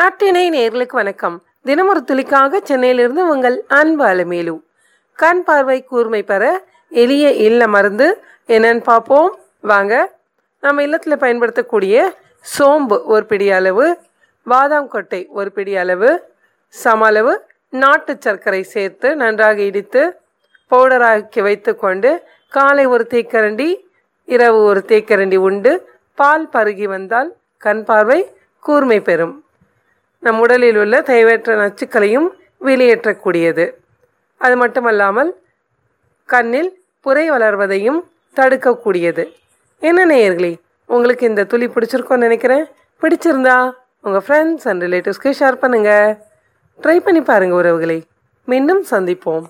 நாட்டினை நேர்களுக்கு வணக்கம். தினமொரு துளிக்காக சென்னையிலிருந்து உங்கள் அன்பு அலமேலு. கண் பார்வை கூர்மை பெற எளிய இல்ல மருந்து என்னன்னு பார்ப்போம். வாங்க. நம்ம இல்லத்தில் பயன்படுத்தக்கூடிய சோம்பு ஒரு பிடி அளவு பாதாம் கொட்டை ஒரு பிடி அளவு சம அளவு நாட்டு சர்க்கரை சேர்த்து நன்றாக இடித்து பவுடராக்கி வைத்துக்கொண்டு காலை ஒரு தேக்கரண்டி இரவு ஒரு தேக்கரண்டி உண்டு பால் பருகி வந்தால் கண் பார்வை கூர்மை பெறும். நம் உடலில் உள்ள தேவையற்ற நச்சுக்களையும் வெளியேற்றக்கூடியது. அது மட்டுமல்லாமல் கண்ணில் புரை வளர்வதையும் தடுக்கக்கூடியது. என்ன நேயர்களே உங்களுக்கு இந்த துளி பிடிச்சிருக்கோன்னு நினைக்கிறேன். பிடிச்சிருந்தா உங்கள் ஃப்ரெண்ட்ஸ் அண்ட் ரிலேட்டிவ்ஸ்க்கு ஷேர் பண்ணுங்கள் ட்ரை பண்ணி பாருங்கள் உறவுகளை. மீண்டும் சந்திப்போம்.